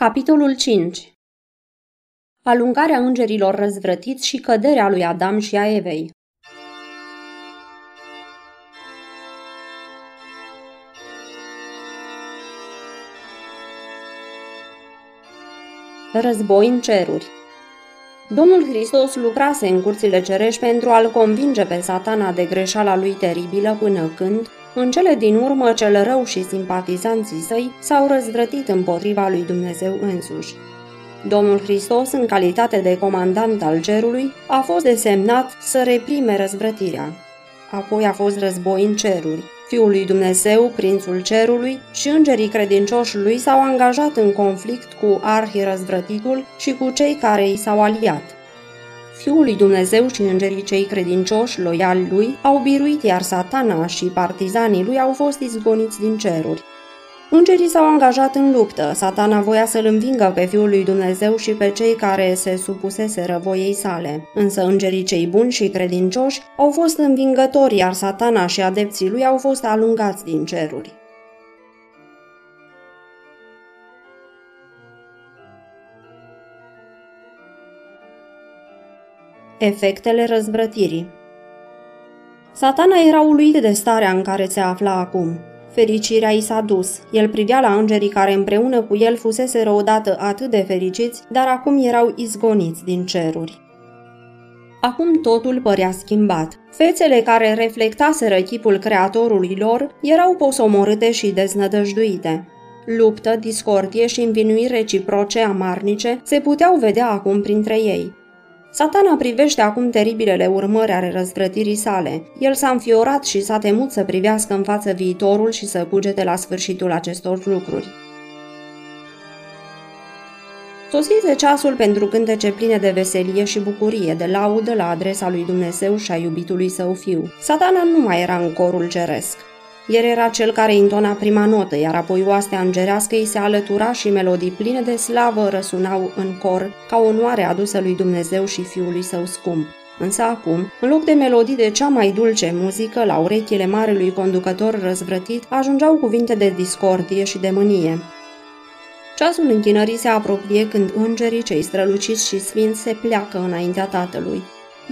Capitolul 5 Alungarea îngerilor răzvrătiți și căderea lui Adam și a Evei. Război în ceruri. Domnul Hristos lucrase în curțile cerești pentru a-l convinge pe satana de greșeala lui teribilă până când, în cele din urmă, cel rău și simpatizanții săi s-au răzvrătit împotriva lui Dumnezeu însuși. Domnul Hristos, în calitate de comandant al cerului, a fost desemnat să reprime răzvrătirea. Apoi a fost război în ceruri. Fiul lui Dumnezeu, prințul cerului și îngerii credincioși lui s-au angajat în conflict cu arhii răzvrătitul și cu cei care i s-au aliat. Fiul lui Dumnezeu și îngerii cei credincioși, loiali lui, au biruit, iar satana și partizanii lui au fost izgoniți din ceruri. Îngerii s-au angajat în luptă, satana voia să-l învingă pe Fiul lui Dumnezeu și pe cei care se supuseseră voiei sale. Însă îngerii cei buni și credincioși au fost învingători, iar satana și adepții lui au fost alungați din ceruri. Efectele răzvrătirii Satana era uluit de starea în care se afla acum. Fericirea i s-a dus. El privea la îngerii care împreună cu el fusese odată atât de fericiți, dar acum erau izgoniți din ceruri. Acum totul părea schimbat. Fețele care reflectaseră chipul creatorului lor erau posomorâte și deznădăjduite. Luptă, discordie și învinuiri reciproce amarnice se puteau vedea acum printre ei. Satana privește acum teribilele urmări ale răzvrătirii sale. El s-a înfiorat și s-a temut să privească în față viitorul și să cugete la sfârșitul acestor lucruri. Sosise ceasul pentru cântece pline de veselie și bucurie, de laudă la adresa lui Dumnezeu și a iubitului său fiu. Satana nu mai era în corul ceresc. El era cel care intona prima notă, iar apoi oastea îngerească îi se alătura și melodii pline de slavă răsunau în cor ca onoare adusă lui Dumnezeu și fiului său scump. Însă acum, în loc de melodii de cea mai dulce muzică, la urechile marelui conducător răzvrătit, ajungeau cuvinte de discordie și de mânie. Ceasul închinării se apropie când îngerii cei străluciți și sfinți se pleacă înaintea Tatălui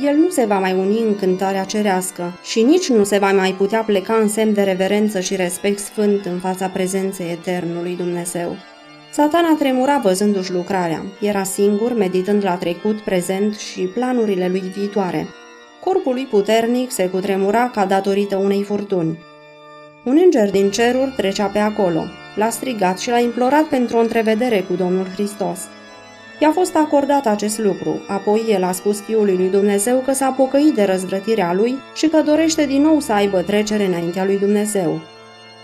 el nu se va mai uni în cântarea cerească și nici nu se va mai putea pleca în semn de reverență și respect sfânt în fața prezenței eternului Dumnezeu. Satana tremura văzându-și lucrarea. Era singur, meditând la trecut, prezent și planurile lui viitoare. Corpul lui puternic se cutremura ca datorită unei furtuni. Un înger din ceruri trecea pe acolo. L-a strigat și l-a implorat pentru o întrevedere cu Domnul Hristos. I-a fost acordat acest lucru, apoi el a spus fiului lui Dumnezeu că s-a pocăit de răzvrătirea lui și că dorește din nou să aibă trecere înaintea lui Dumnezeu.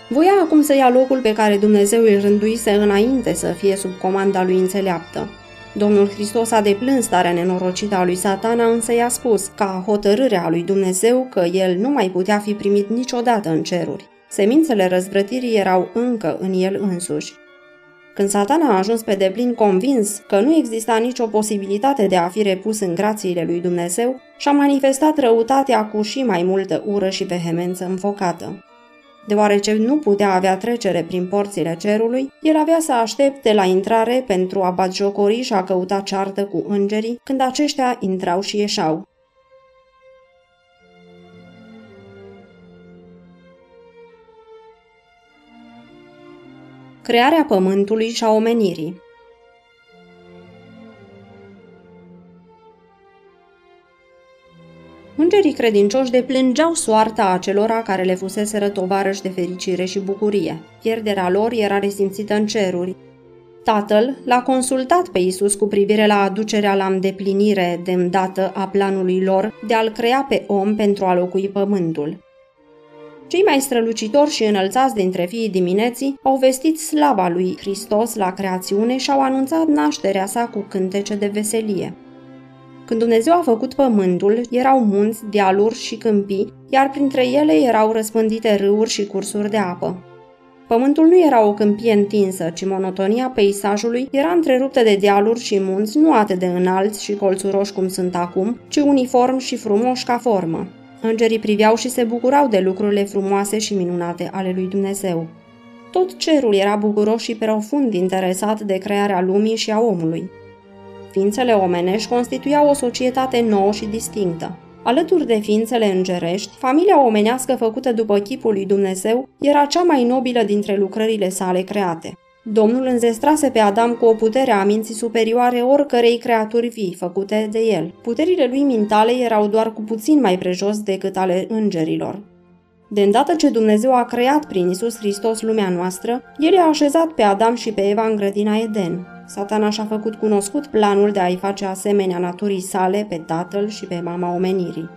Voia acum să ia locul pe care Dumnezeu îl rânduise înainte să fie sub comanda lui înțeleaptă. Domnul Hristos a deplâns starea nenorocită a lui satana, însă i-a spus, ca hotărârea lui Dumnezeu, că el nu mai putea fi primit niciodată în ceruri. Semințele răzvrătirii erau încă în el însuși. Când satana a ajuns pe deplin convins că nu exista nicio posibilitate de a fi repus în grațiile lui Dumnezeu, și-a manifestat răutatea cu și mai multă ură și vehemență înfocată. Deoarece nu putea avea trecere prin porțile cerului, el avea să aștepte la intrare pentru a batjocori și a căuta ceartă cu îngerii când aceștia intrau și ieșau. Crearea pământului și a omenirii. Îngerii credincioși deplângeau soarta acelora care le fusese tovarăși de fericire și bucurie. Pierderea lor era resimțită în ceruri. Tatăl l-a consultat pe Isus cu privire la aducerea la îndeplinire de îndată a planului lor de a-l crea pe om pentru a locui pământul. Cei mai strălucitori și înălțați dintre fiii dimineții au vestit slava lui Hristos la creațiune și au anunțat nașterea sa cu cântece de veselie. Când Dumnezeu a făcut pământul, erau munți, dealuri și câmpii, iar printre ele erau răspândite râuri și cursuri de apă. Pământul nu era o câmpie întinsă, ci monotonia peisajului era întreruptă de dealuri și munți nu atât de înalți și colțuroși cum sunt acum, ci uniform și frumoși ca formă. Îngerii priveau și se bucurau de lucrurile frumoase și minunate ale lui Dumnezeu. Tot cerul era bucuros și profund interesat de crearea lumii și a omului. Ființele omenești constituiau o societate nouă și distinctă. Alături de ființele îngerești, familia omenească făcută după chipul lui Dumnezeu era cea mai nobilă dintre lucrările sale create. Domnul înzestrase pe Adam cu o putere a minții superioare oricărei creaturi vii făcute de el. Puterile lui mintale erau doar cu puțin mai prejos decât ale îngerilor. De îndată ce Dumnezeu a creat prin Isus Hristos lumea noastră, El i-a așezat pe Adam și pe Eva în grădina Eden. Satana și-a făcut cunoscut planul de a-i face asemenea naturii sale pe tatăl și pe mama omenirii.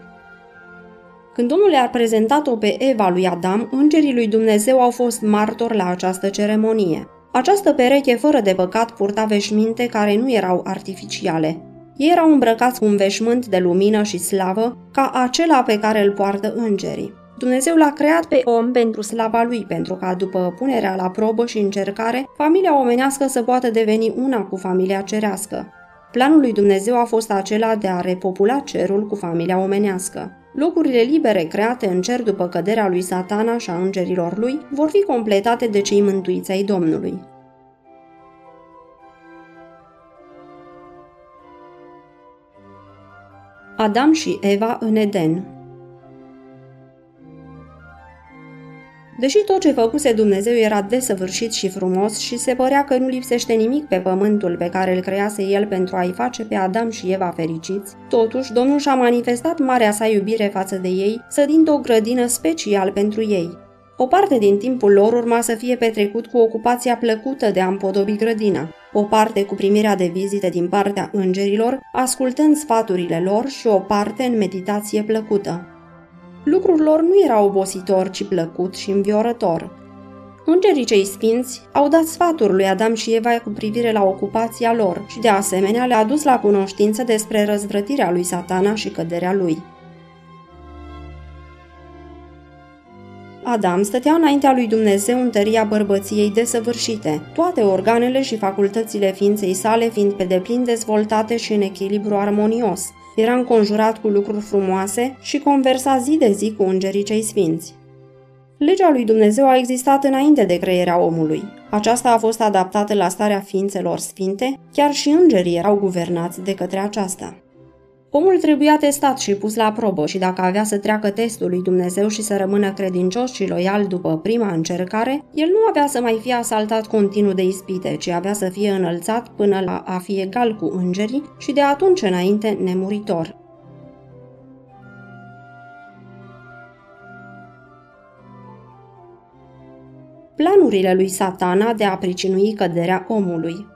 Când Domnul le-a prezentat-o pe Eva lui Adam, îngerii lui Dumnezeu au fost martori la această ceremonie. Această pereche fără de păcat purta veșminte care nu erau artificiale. Ei erau îmbrăcați cu un veșmânt de lumină și slavă, ca acela pe care îl poartă îngerii. Dumnezeu l-a creat pe om pentru slava lui, pentru ca după punerea la probă și încercare, familia omenească să poată deveni una cu familia cerească. Planul lui Dumnezeu a fost acela de a repopula cerul cu familia omenească. Locurile libere create în cer după căderea lui satana și a îngerilor lui vor fi completate de cei mântuiți ai Domnului. Adam și Eva în Eden Deși tot ce făcuse Dumnezeu era desăvârșit și frumos și se părea că nu lipsește nimic pe pământul pe care îl crease el pentru a-i face pe Adam și Eva fericiți, totuși Domnul și-a manifestat marea sa iubire față de ei, sădind o grădină special pentru ei. O parte din timpul lor urma să fie petrecut cu ocupația plăcută de a împodobi grădina, o parte cu primirea de vizite din partea îngerilor, ascultând sfaturile lor și o parte în meditație plăcută. Lucrul lor nu era obositor, ci plăcut și înviorător. Îngerii cei sfinți au dat sfaturi lui Adam și Eva cu privire la ocupația lor și de asemenea le-a dus la cunoștință despre răzvrătirea lui satana și căderea lui. Adam stătea înaintea lui Dumnezeu în tăria bărbăției desăvârșite, toate organele și facultățile ființei sale fiind pe deplin dezvoltate și în echilibru armonios – era înconjurat cu lucruri frumoase și conversa zi de zi cu îngerii cei sfinți. Legea lui Dumnezeu a existat înainte de creierea omului. Aceasta a fost adaptată la starea ființelor sfinte, chiar și îngerii erau guvernați de către aceasta. Omul trebuia testat și pus la probă și dacă avea să treacă testul lui Dumnezeu și să rămână credincios și loial după prima încercare, el nu avea să mai fie asaltat continuu de ispite, ci avea să fie înălțat până la a fi egal cu îngerii și de atunci înainte nemuritor. Planurile lui satana de a pricinui căderea omului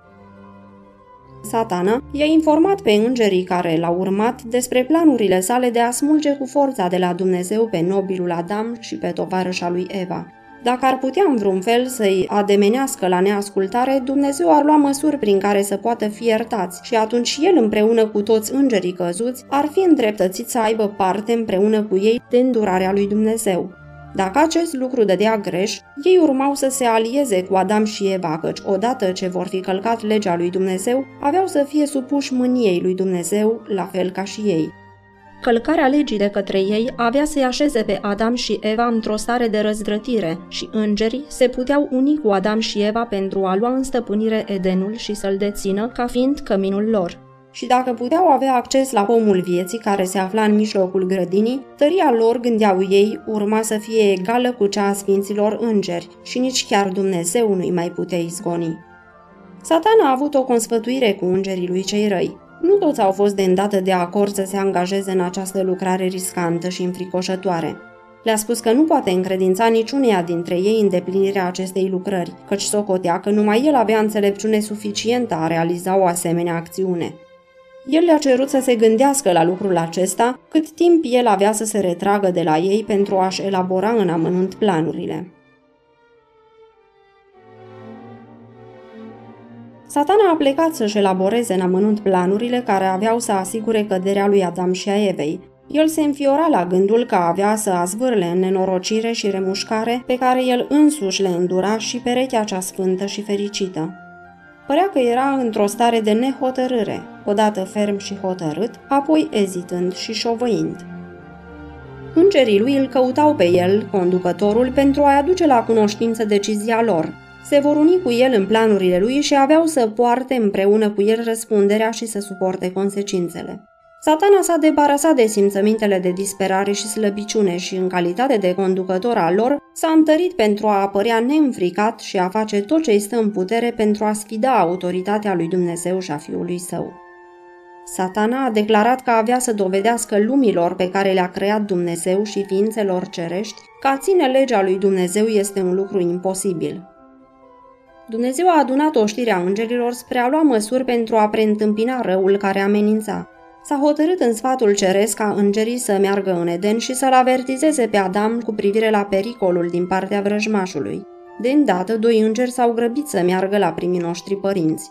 Satana i-a informat pe îngerii care l-au urmat despre planurile sale de a smulge cu forța de la Dumnezeu pe nobilul Adam și pe tovarășa lui Eva. Dacă ar putea în vreun fel să-i ademenească la neascultare, Dumnezeu ar lua măsuri prin care să poată fi iertați și atunci el împreună cu toți îngerii căzuți ar fi îndreptățit să aibă parte împreună cu ei de îndurarea lui Dumnezeu. Dacă acest lucru dădea greș, ei urmau să se alieze cu Adam și Eva, căci odată ce vor fi călcat legea lui Dumnezeu, aveau să fie supuși mâniei lui Dumnezeu, la fel ca și ei. Călcarea legii de către ei avea să-i așeze pe Adam și Eva într-o stare de răzvrătire și îngerii se puteau uni cu Adam și Eva pentru a lua în stăpânire Edenul și să-l dețină ca fiind căminul lor și dacă puteau avea acces la pomul vieții care se afla în mijlocul grădinii, tăria lor, gândeau ei, urma să fie egală cu cea a sfinților îngeri și nici chiar Dumnezeu nu-i mai putea izgoni. Satana a avut o consfătuire cu îngerii lui cei răi. Nu toți au fost de îndată de acord să se angajeze în această lucrare riscantă și înfricoșătoare. Le-a spus că nu poate încredința niciuneia dintre ei îndeplinirea acestei lucrări, căci socotea că numai el avea înțelepciune suficientă a realiza o asemenea acțiune. El le-a cerut să se gândească la lucrul acesta, cât timp el avea să se retragă de la ei pentru a-și elabora în amănunt planurile. Satana a plecat să-și elaboreze în amănunt planurile care aveau să asigure căderea lui Adam și a Evei. El se înfiora la gândul că avea să azvârle în nenorocire și remușcare pe care el însuși le îndura și perechea cea sfântă și fericită. Părea că era într-o stare de nehotărâre, odată ferm și hotărât, apoi ezitând și șovăind. Îngerii lui îl căutau pe el, conducătorul, pentru a-i aduce la cunoștință decizia lor. Se vor uni cu el în planurile lui și aveau să poarte împreună cu el răspunderea și să suporte consecințele. Satana s-a debarasat de simțămintele de disperare și slăbiciune și, în calitate de conducător al lor, s-a întărit pentru a apărea neînfricat și a face tot ce îi stă în putere pentru a schida autoritatea lui Dumnezeu și a Fiului Său. Satana a declarat că avea să dovedească lumilor pe care le-a creat Dumnezeu și ființelor cerești că a ține legea lui Dumnezeu este un lucru imposibil. Dumnezeu a adunat oștirea îngerilor spre a lua măsuri pentru a preîntâmpina răul care amenința. S-a hotărât în sfatul ceresc ca îngerii să meargă în Eden și să-l avertizeze pe Adam cu privire la pericolul din partea vrăjmașului. De îndată, doi îngeri s-au grăbit să meargă la primii noștri părinți.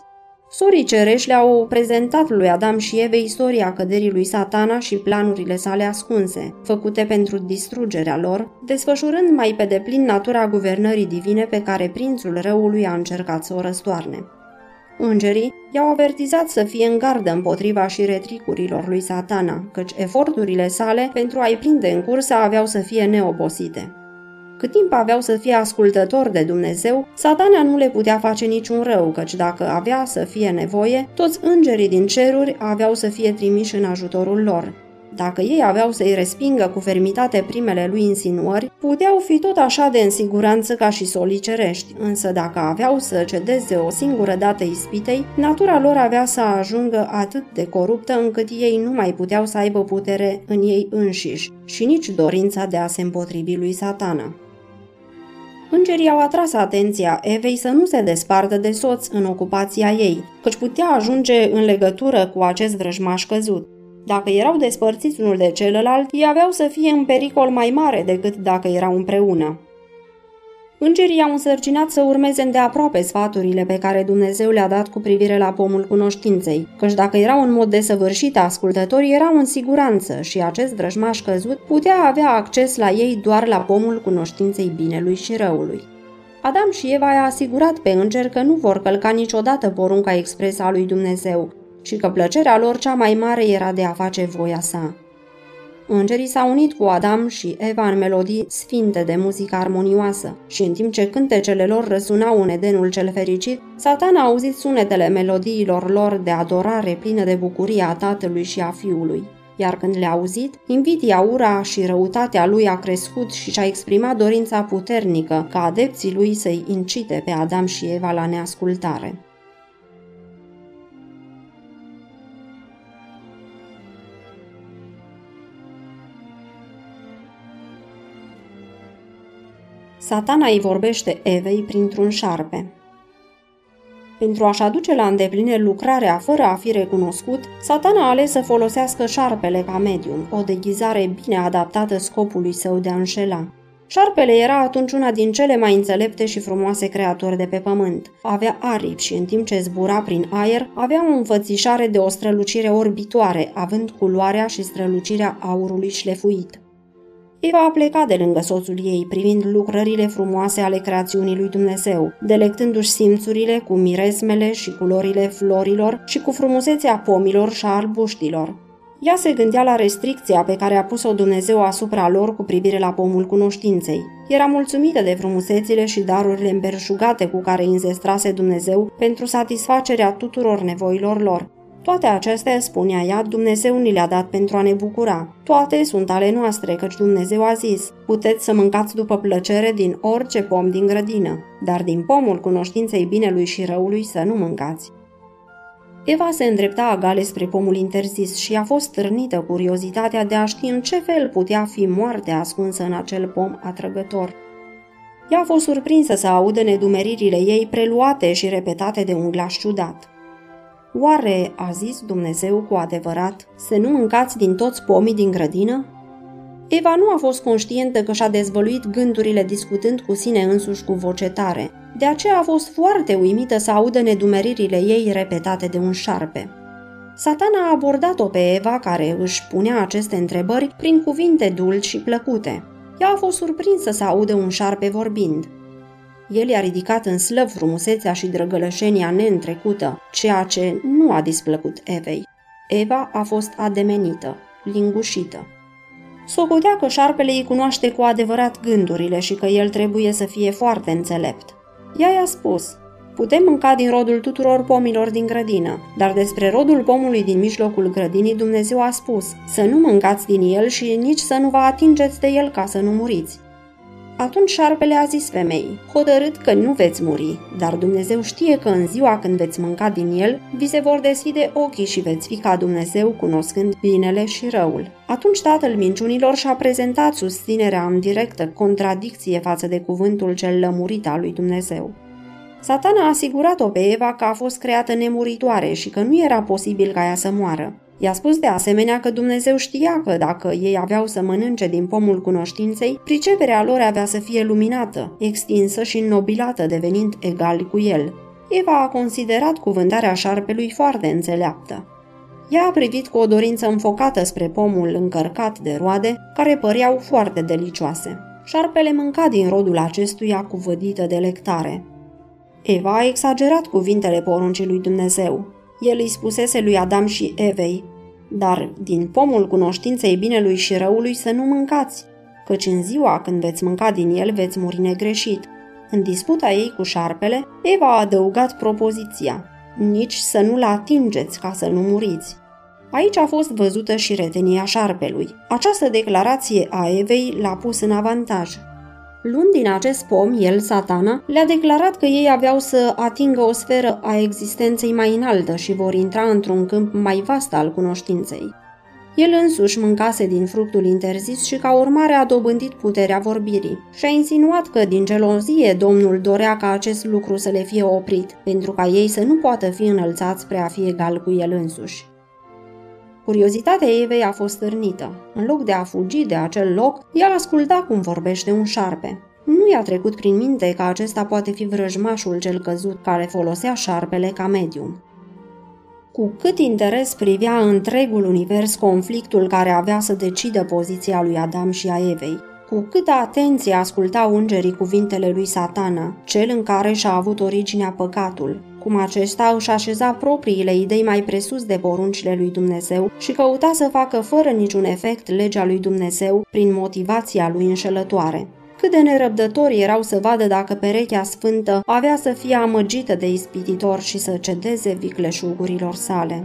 Sorii cerești le-au prezentat lui Adam și Eve istoria căderii lui satana și planurile sale ascunse, făcute pentru distrugerea lor, desfășurând mai pe deplin natura guvernării divine pe care prințul răului a încercat să o răstoarne. Îngerii i-au avertizat să fie în gardă împotriva și retricurilor lui satana, căci eforturile sale pentru a-i prinde în cursă aveau să fie neobosite. Cât timp aveau să fie ascultători de Dumnezeu, satana nu le putea face niciun rău, căci dacă avea să fie nevoie, toți îngerii din ceruri aveau să fie trimiși în ajutorul lor. Dacă ei aveau să-i respingă cu fermitate primele lui insinuări, puteau fi tot așa de în siguranță ca și solii cerești, însă dacă aveau să cedeze o singură dată ispitei, natura lor avea să ajungă atât de coruptă încât ei nu mai puteau să aibă putere în ei înșiși și nici dorința de a se împotrivi lui satana. Îngerii au atras atenția Evei să nu se despartă de soț în ocupația ei, căci putea ajunge în legătură cu acest vrăjmaș căzut. Dacă erau despărțiți unul de celălalt, ei aveau să fie în pericol mai mare decât dacă erau împreună. Îngerii au însărcinat să urmeze îndeaproape sfaturile pe care Dumnezeu le-a dat cu privire la pomul cunoștinței, căci dacă erau în mod desăvârșit ascultători, erau în siguranță și acest vrăjmaș căzut putea avea acces la ei doar la pomul cunoștinței binelui și răului. Adam și Eva i-a asigurat pe înger că nu vor călca niciodată porunca expresă a lui Dumnezeu și că plăcerea lor cea mai mare era de a face voia sa. Îngerii s-au unit cu Adam și Eva în melodii sfinte de muzică armonioasă și în timp ce cântecele lor răsunau în Edenul cel fericit, Satan a auzit sunetele melodiilor lor de adorare plină de bucurie a tatălui și a fiului. Iar când le-a auzit, invidia, ura și răutatea lui a crescut și și-a exprimat dorința puternică ca adepții lui să-i incite pe Adam și Eva la neascultare. Satana îi vorbește Evei printr-un șarpe. Pentru a-și aduce la îndeplinire lucrarea fără a fi recunoscut, satana a ales să folosească șarpele ca medium, o deghizare bine adaptată scopului său de a înșela. Șarpele era atunci una din cele mai înțelepte și frumoase creaturi de pe pământ. Avea aripi și în timp ce zbura prin aer, avea o înfățișare de o strălucire orbitoare, având culoarea și strălucirea aurului șlefuit. Eva a plecat de lângă soțul ei, privind lucrările frumoase ale creațiunii lui Dumnezeu, delectându-și simțurile cu miresmele și culorile florilor și cu frumusețea pomilor și a albuștilor. Ea se gândea la restricția pe care a pus-o Dumnezeu asupra lor cu privire la pomul cunoștinței. Era mulțumită de frumusețile și darurile îmberșugate cu care îi înzestrase Dumnezeu pentru satisfacerea tuturor nevoilor lor. Toate acestea, spunea ea, Dumnezeu ni le-a dat pentru a ne bucura. Toate sunt ale noastre, căci Dumnezeu a zis, puteți să mâncați după plăcere din orice pom din grădină, dar din pomul cunoștinței binelui și răului să nu mâncați. Eva se îndrepta agale spre pomul interzis și a fost stârnită curiozitatea de a ști în ce fel putea fi moartea ascunsă în acel pom atrăgător. Ea a fost surprinsă să audă nedumeririle ei preluate și repetate de un glas ciudat. Oare a zis Dumnezeu cu adevărat să nu mâncați din toți pomii din grădină? Eva nu a fost conștientă că și-a dezvăluit gândurile discutând cu sine însuși cu voce tare. De aceea a fost foarte uimită să audă nedumeririle ei repetate de un șarpe. Satana a abordat-o pe Eva, care își punea aceste întrebări prin cuvinte dulci și plăcute. Ea a fost surprinsă să audă un șarpe vorbind. El i-a ridicat în slăv frumusețea și drăgălășenia neîntrecută, ceea ce nu a displăcut Evei. Eva a fost ademenită, lingușită. Socotea că șarpele îi cunoaște cu adevărat gândurile și că el trebuie să fie foarte înțelept. Ea i-a spus, Putem mânca din rodul tuturor pomilor din grădină, dar despre rodul pomului din mijlocul grădinii Dumnezeu a spus să nu mâncați din el și nici să nu vă atingeți de el ca să nu muriți. Atunci șarpele a zis femeii, hotărât că nu veți muri, dar Dumnezeu știe că în ziua când veți mânca din el, vi se vor deschide ochii și veți fi ca Dumnezeu cunoscând binele și răul. Atunci tatăl minciunilor și-a prezentat susținerea în directă contradicție față de cuvântul cel lămurit al lui Dumnezeu. Satana a asigurat-o pe Eva că a fost creată nemuritoare și că nu era posibil ca ea să moară. I-a spus de asemenea că Dumnezeu știa că dacă ei aveau să mănânce din pomul cunoștinței, priceperea lor avea să fie luminată, extinsă și înnobilată, devenind egali cu el. Eva a considerat cuvântarea șarpelui foarte înțeleaptă. Ea a privit cu o dorință înfocată spre pomul încărcat de roade, care păreau foarte delicioase. Șarpele mânca din rodul acestuia cu vădită delectare. Eva a exagerat cuvintele poruncii lui Dumnezeu. El îi spusese lui Adam și Evei, dar din pomul cunoștinței binelui și răului să nu mâncați, căci în ziua când veți mânca din el veți muri negreșit. În disputa ei cu șarpele, Eva a adăugat propoziția, nici să nu-l atingeți ca să nu muriți. Aici a fost văzută și retenia șarpelui. Această declarație a Evei l-a pus în avantaj. Luând din acest pom, el, satana, le-a declarat că ei aveau să atingă o sferă a existenței mai înaltă și vor intra într-un câmp mai vast al cunoștinței. El însuși mâncase din fructul interzis și ca urmare a dobândit puterea vorbirii și a insinuat că din gelozie Domnul dorea ca acest lucru să le fie oprit, pentru ca ei să nu poată fi înălțați spre a fi egal cu el însuși. Curiozitatea Evei a fost stârnită. În loc de a fugi de acel loc, ea asculta cum vorbește un șarpe. Nu i-a trecut prin minte că acesta poate fi vrăjmașul cel căzut care folosea șarpele ca medium. Cu cât interes privea întregul univers conflictul care avea să decidă poziția lui Adam și a Evei, cu câtă atenție asculta îngerii cuvintele lui Satana, cel în care și-a avut originea păcatul, cum acesta își așeza propriile idei mai presus de poruncile lui Dumnezeu și căuta să facă fără niciun efect legea lui Dumnezeu prin motivația lui înșelătoare. Cât de nerăbdători erau să vadă dacă perechea sfântă avea să fie amăgită de ispititor și să cedeze vicleșugurilor sale.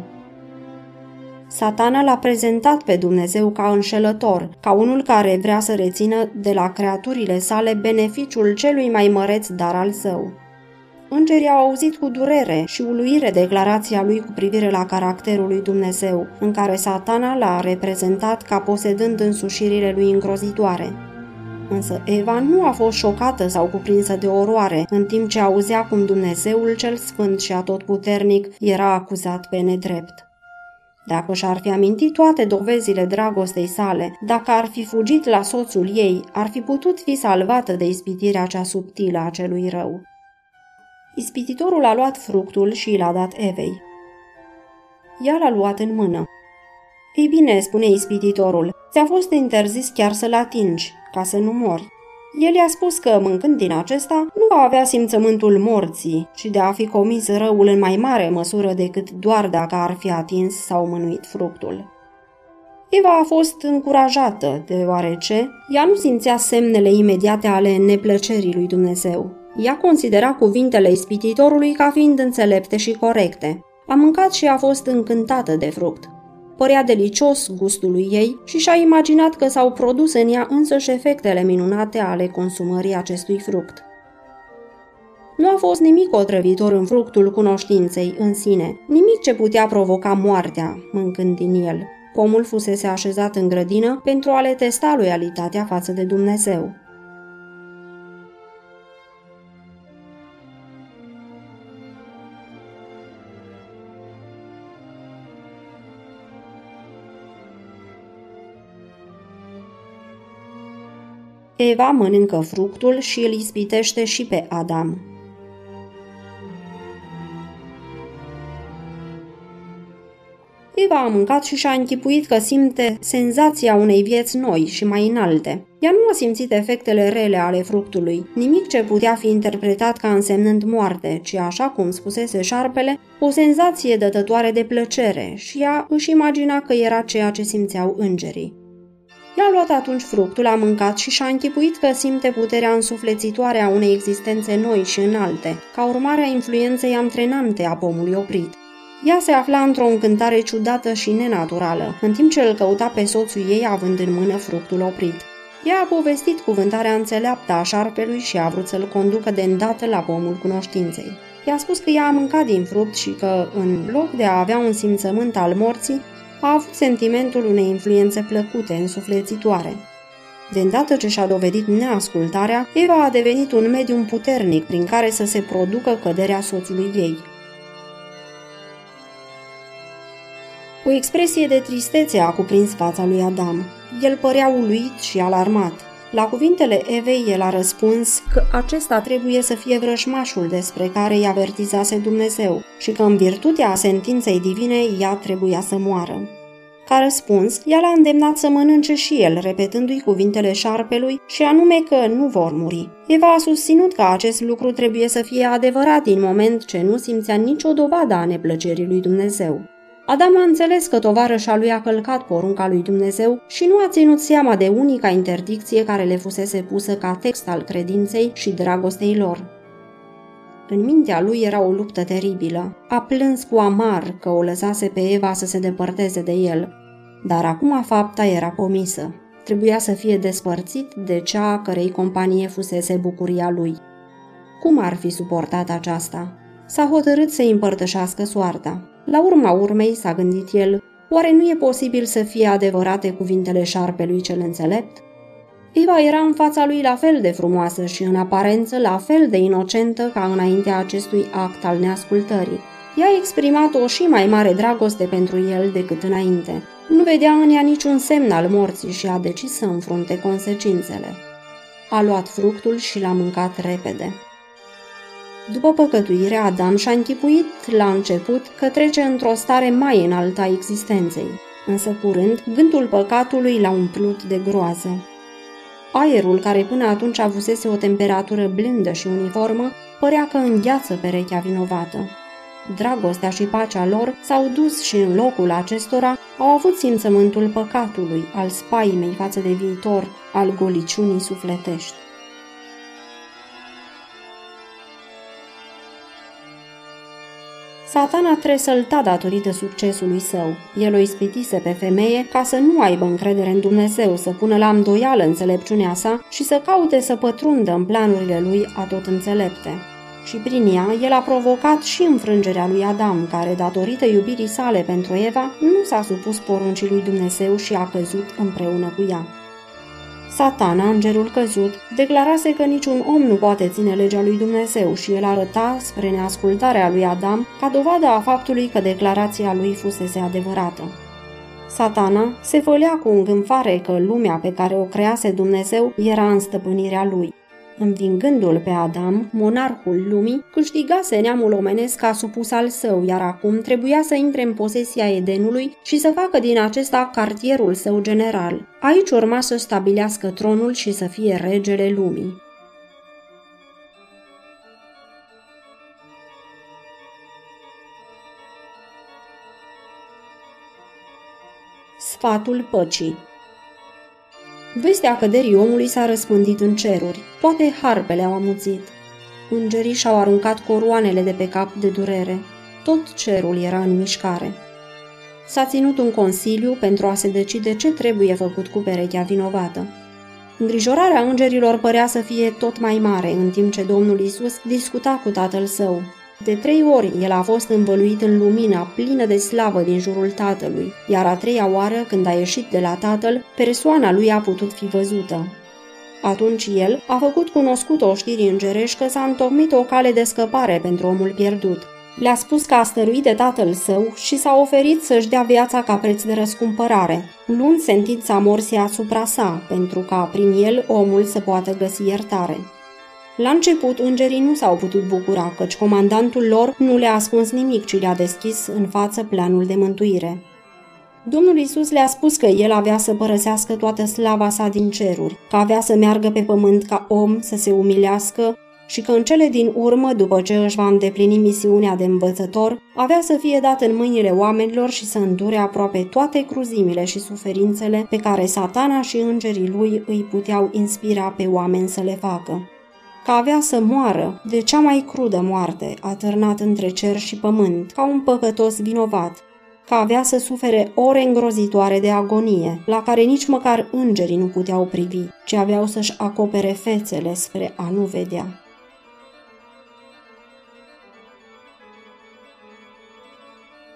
Satana l-a prezentat pe Dumnezeu ca înșelător, ca unul care vrea să rețină de la creaturile sale beneficiul celui mai măreț dar al său. Îngerii au auzit cu durere și uluire declarația lui cu privire la caracterul lui Dumnezeu, în care satana l-a reprezentat ca posedând însușirile lui îngrozitoare. Însă Eva nu a fost șocată sau cuprinsă de oroare, în timp ce auzea cum Dumnezeul cel sfânt și atotputernic era acuzat pe nedrept. Dacă și-ar fi amintit toate dovezile dragostei sale, dacă ar fi fugit la soțul ei, ar fi putut fi salvată de ispitirea cea subtilă a celui rău. Ispititorul a luat fructul și l-a dat Evei. Ea l-a luat în mână. Ei bine, spune ispititorul, ți-a fost interzis chiar să-l atingi, ca să nu mori. El i-a spus că, mâncând din acesta, nu va avea simțământul morții și de a fi comis răul în mai mare măsură decât doar dacă ar fi atins sau mânuit fructul. Eva a fost încurajată, deoarece ea nu simțea semnele imediate ale neplăcerii lui Dumnezeu. Ea considera cuvintele ispititorului ca fiind înțelepte și corecte. A mâncat și a fost încântată de fruct. Părea delicios gustului ei și și-a imaginat că s-au produs în ea însăși efectele minunate ale consumării acestui fruct. Nu a fost nimic otrăvitor în fructul cunoștinței în sine, nimic ce putea provoca moartea mâncând din el. Pomul fusese așezat în grădină pentru a le testa loialitatea față de Dumnezeu. Eva mănâncă fructul și îl ispitește și pe Adam. Eva a mâncat și și-a închipuit că simte senzația unei vieți noi și mai înalte. Ea nu a simțit efectele rele ale fructului, nimic ce putea fi interpretat ca însemnând moarte, ci așa cum spusese șarpele, o senzație dătătoare de plăcere și ea își imagina că era ceea ce simțeau îngerii. I-a luat atunci fructul, a mâncat și și-a închipuit că simte puterea însuflețitoare a unei existențe noi și înalte, ca urmare a influenței antrenante a pomului oprit. Ea se afla într-o încântare ciudată și nenaturală, în timp ce îl căuta pe soțul ei având în mână fructul oprit. Ea a povestit cuvântarea înțeleaptă a șarpelui și a vrut să-l conducă de îndată la pomul cunoștinței. I-a spus că ea a mâncat din fruct și că, în loc de a avea un simțământ al morții, a avut sentimentul unei influențe plăcute, însuflețitoare. De îndată ce și-a dovedit neascultarea, Eva a devenit un medium puternic prin care să se producă căderea soțului ei. O expresie de tristețe a cuprins fața lui Adam. El părea uluit și alarmat. La cuvintele Evei, el a răspuns că acesta trebuie să fie vrăjmașul despre care i-a avertizase Dumnezeu și că în virtutea sentinței divine ea trebuia să moară. Ca răspuns, ea l-a îndemnat să mănânce și el, repetându-i cuvintele șarpelui și anume că nu vor muri. Eva a susținut că acest lucru trebuie să fie adevărat din moment ce nu simțea nicio dovadă a neplăcerii lui Dumnezeu. Adam a înțeles că tovarășa lui a călcat porunca lui Dumnezeu și nu a ținut seama de unica interdicție care le fusese pusă ca text al credinței și dragostei lor. În mintea lui era o luptă teribilă. A plâns cu amar că o lăsase pe Eva să se depărteze de el. Dar acum fapta era comisă. Trebuia să fie despărțit de cea a cărei companie fusese bucuria lui. Cum ar fi suportat aceasta? S-a hotărât să împărtășească soarta. La urma urmei, s-a gândit el, oare nu e posibil să fie adevărate cuvintele șarpelui cel înțelept? Eva era în fața lui la fel de frumoasă și în aparență la fel de inocentă ca înaintea acestui act al neascultării. Ea a exprimat o și mai mare dragoste pentru el decât înainte. Nu vedea în ea niciun semn al morții și a decis să înfrunte consecințele. A luat fructul și l-a mâncat repede. După păcătuire, Adam și-a închipuit la început că trece într-o stare mai înaltă a existenței, însă curând gândul păcatului l-a umplut de groază. Aerul, care până atunci avusese o temperatură blândă și uniformă, părea că îngheață perechea vinovată. Dragostea și pacea lor s-au dus și în locul acestora au avut simțământul păcatului, al spaimei față de viitor, al goliciunii sufletești. Satana tresălta datorită succesului său. El o ispitise pe femeie ca să nu aibă încredere în Dumnezeu, să pună la îndoială înțelepciunea sa și să caute să pătrundă în planurile lui atot înțelepte. Și prin ea, el a provocat și înfrângerea lui Adam, care, datorită iubirii sale pentru Eva, nu s-a supus poruncii lui Dumnezeu și a căzut împreună cu ea. Satana, îngerul căzut, declarase că niciun om nu poate ține legea lui Dumnezeu și el arăta spre neascultarea lui Adam ca dovadă a faptului că declarația lui fusese adevărată. Satana se fălea cu îngânfare că lumea pe care o crease Dumnezeu era în stăpânirea lui. Învingându-l pe Adam, monarhul lumii, câștigase neamul omenesc ca supus al său, iar acum trebuia să intre în posesia Edenului și să facă din acesta cartierul său general. Aici urma să stabilească tronul și să fie regele lumii. Sfatul păcii Vestea căderii omului s-a răspândit în ceruri. Toate harpele au amuțit. Îngerii și-au aruncat coroanele de pe cap de durere. Tot cerul era în mișcare. S-a ținut un consiliu pentru a se decide ce trebuie făcut cu perechea vinovată. Îngrijorarea îngerilor părea să fie tot mai mare, în timp ce Domnul Isus discuta cu tatăl său. De trei ori el a fost învăluit în lumina plină de slavă din jurul tatălui, iar a treia oară, când a ieșit de la tatăl, persoana lui a putut fi văzută. Atunci el a făcut cunoscut o știri îngerești că s-a întocmit o cale de scăpare pentru omul pierdut. Le-a spus că a stăruit de tatăl său și s-a oferit să-și dea viața ca preț de răscumpărare, luând sentința morții asupra sa, pentru ca prin el omul să poată găsi iertare. La început, îngerii nu s-au putut bucura, căci comandantul lor nu le-a ascuns nimic, ci le-a deschis în față planul de mântuire. Domnul Isus le-a spus că el avea să părăsească toată slava sa din ceruri, că avea să meargă pe pământ ca om, să se umilească, și că în cele din urmă, după ce își va îndeplini misiunea de învățător, avea să fie dat în mâinile oamenilor și să îndure aproape toate cruzimile și suferințele pe care satana și îngerii lui îi puteau inspira pe oameni să le facă. Că avea să moară de cea mai crudă moarte, atârnat între cer și pământ, ca un păcătos vinovat, că avea să sufere ore îngrozitoare de agonie, la care nici măcar îngerii nu puteau privi, ci aveau să-și acopere fețele spre a nu vedea.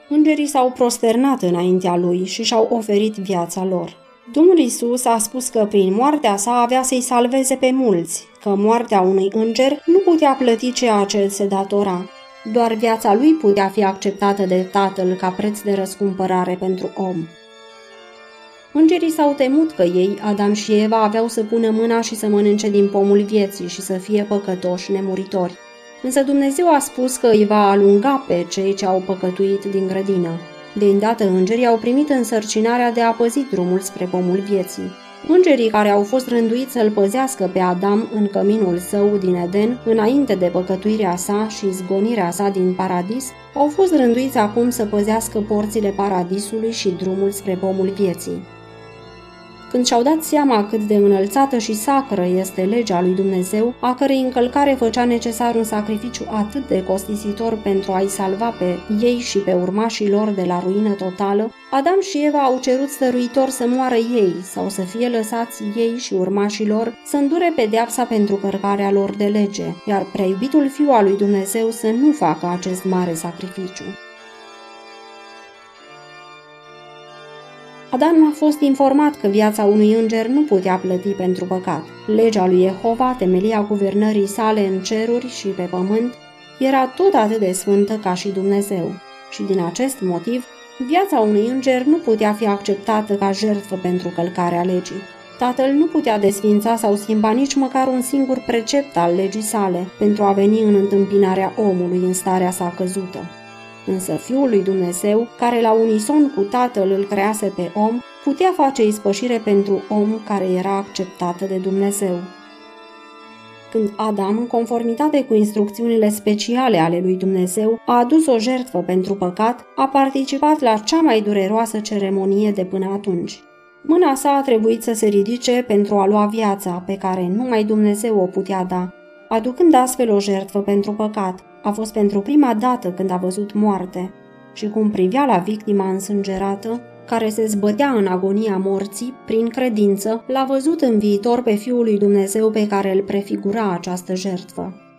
Îngerii s-au prosternat înaintea lui și și-au oferit viața lor. Domnul Isus a spus că prin moartea sa avea să-i salveze pe mulți, că moartea unui înger nu putea plăti ceea ce se datora. Doar viața lui putea fi acceptată de tatăl ca preț de răscumpărare pentru om. Îngerii s-au temut că ei, Adam și Eva, aveau să pună mâna și să mănânce din pomul vieții și să fie păcătoși nemuritori. Însă Dumnezeu a spus că îi va alunga pe cei ce au păcătuit din grădină. De îndată îngerii au primit însărcinarea de a păzi drumul spre pomul vieții. Îngerii care au fost rânduiți să-l păzească pe Adam în căminul său din Eden, înainte de păcătuirea sa și zgonirea sa din paradis, au fost rânduiți acum să păzească porțile paradisului și drumul spre pomul vieții. Când și-au dat seama cât de înălțată și sacră este legea lui Dumnezeu, a cărei încălcare făcea necesar un sacrificiu atât de costisitor pentru a-i salva pe ei și pe urmașii lor de la ruină totală, Adam și Eva au cerut stăruitor să moară ei sau să fie lăsați ei și urmașii lor să îndure pedeapsa pentru cărcarea lor de lege, iar prea iubitul fiu al lui Dumnezeu să nu facă acest mare sacrificiu. Adam a fost informat că viața unui înger nu putea plăti pentru păcat. Legea lui Jehova, temelia guvernării sale în ceruri și pe pământ, era tot atât de sfântă ca și Dumnezeu. Și din acest motiv, viața unui înger nu putea fi acceptată ca jertfă pentru călcarea legii. Tatăl nu putea desfința sau schimba nici măcar un singur precept al legii sale pentru a veni în întâmpinarea omului în starea sa căzută. Însă Fiul lui Dumnezeu, care la unison cu Tatăl îl crease pe om, putea face ispășire pentru om care era acceptată de Dumnezeu. Când Adam, în conformitate cu instrucțiunile speciale ale lui Dumnezeu, a adus o jertfă pentru păcat, a participat la cea mai dureroasă ceremonie de până atunci. Mâna sa a trebuit să se ridice pentru a lua viața pe care numai Dumnezeu o putea da, aducând astfel o jertfă pentru păcat, a fost pentru prima dată când a văzut moarte și cum privea la victima însângerată, care se zbătea în agonia morții, prin credință, l-a văzut în viitor pe Fiul lui Dumnezeu pe care îl prefigura această jertfă.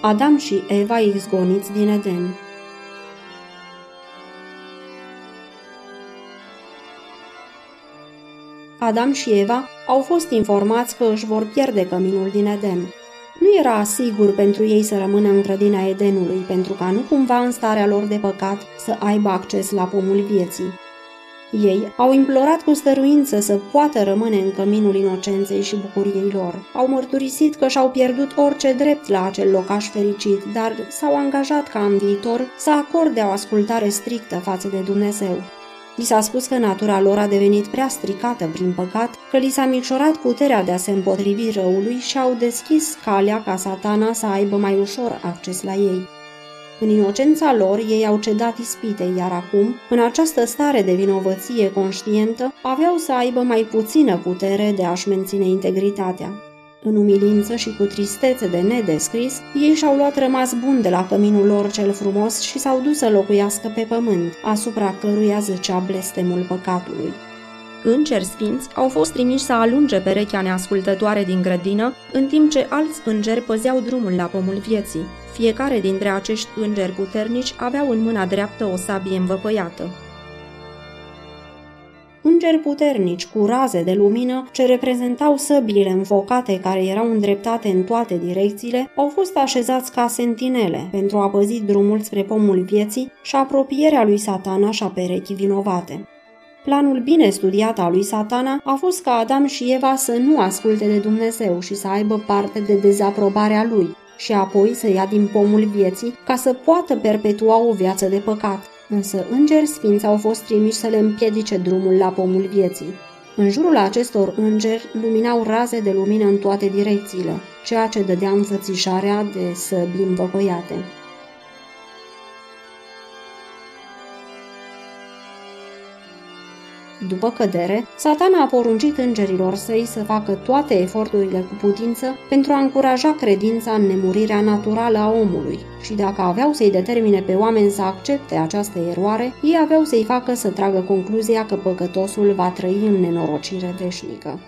Adam și Eva izgoniți din Eden. Adam și Eva au fost informați că își vor pierde căminul din Eden. Nu era sigur pentru ei să rămână în grădina Edenului, pentru ca nu cumva în starea lor de păcat să aibă acces la pomul vieții. Ei au implorat cu stăruință să poată rămâne în căminul inocenței și bucuriei lor. Au mărturisit că și-au pierdut orice drept la acel locaș fericit, dar s-au angajat ca în viitor să acorde o ascultare strictă față de Dumnezeu. Li s-a spus că natura lor a devenit prea stricată prin păcat, că li s-a micșorat puterea de a se împotrivi răului și au deschis calea ca satana să aibă mai ușor acces la ei. În inocența lor, ei au cedat ispite, iar acum, în această stare de vinovăție conștientă, aveau să aibă mai puțină putere de a-și menține integritatea. În umilință și cu tristețe de nedescris, ei și-au luat rămas bun de la căminul lor cel frumos și s-au dus să locuiască pe pământ, asupra căruia zăcea blestemul păcatului. Îngeri sfinți au fost trimiși să alunge perechea neascultătoare din grădină, în timp ce alți îngeri păzeau drumul la pomul vieții. Fiecare dintre acești îngeri puternici aveau în mâna dreaptă o sabie învăpăiată. Îngeri puternici cu raze de lumină ce reprezentau săbile înfocate care erau îndreptate în toate direcțiile, au fost așezați ca sentinele pentru a păzi drumul spre pomul vieții și apropierea lui satana și a perechii vinovate. Planul bine studiat al lui satana a fost ca Adam și Eva să nu asculte de Dumnezeu și să aibă parte de dezaprobarea lui și apoi să ia din pomul vieții ca să poată perpetua o viață de păcat. Însă îngeri sfinți au fost trimiși să le împiedice drumul la pomul vieții. În jurul acestor îngeri luminau raze de lumină în toate direcțiile, ceea ce dădea înfățișarea de săbi învăpăiate. După cădere, satana a poruncit îngerilor săi să facă toate eforturile cu putință pentru a încuraja credința în nemurirea naturală a omului și dacă aveau să-i determine pe oameni să accepte această eroare, ei aveau să-i facă să tragă concluzia că păcătosul va trăi în nenorocire veșnică.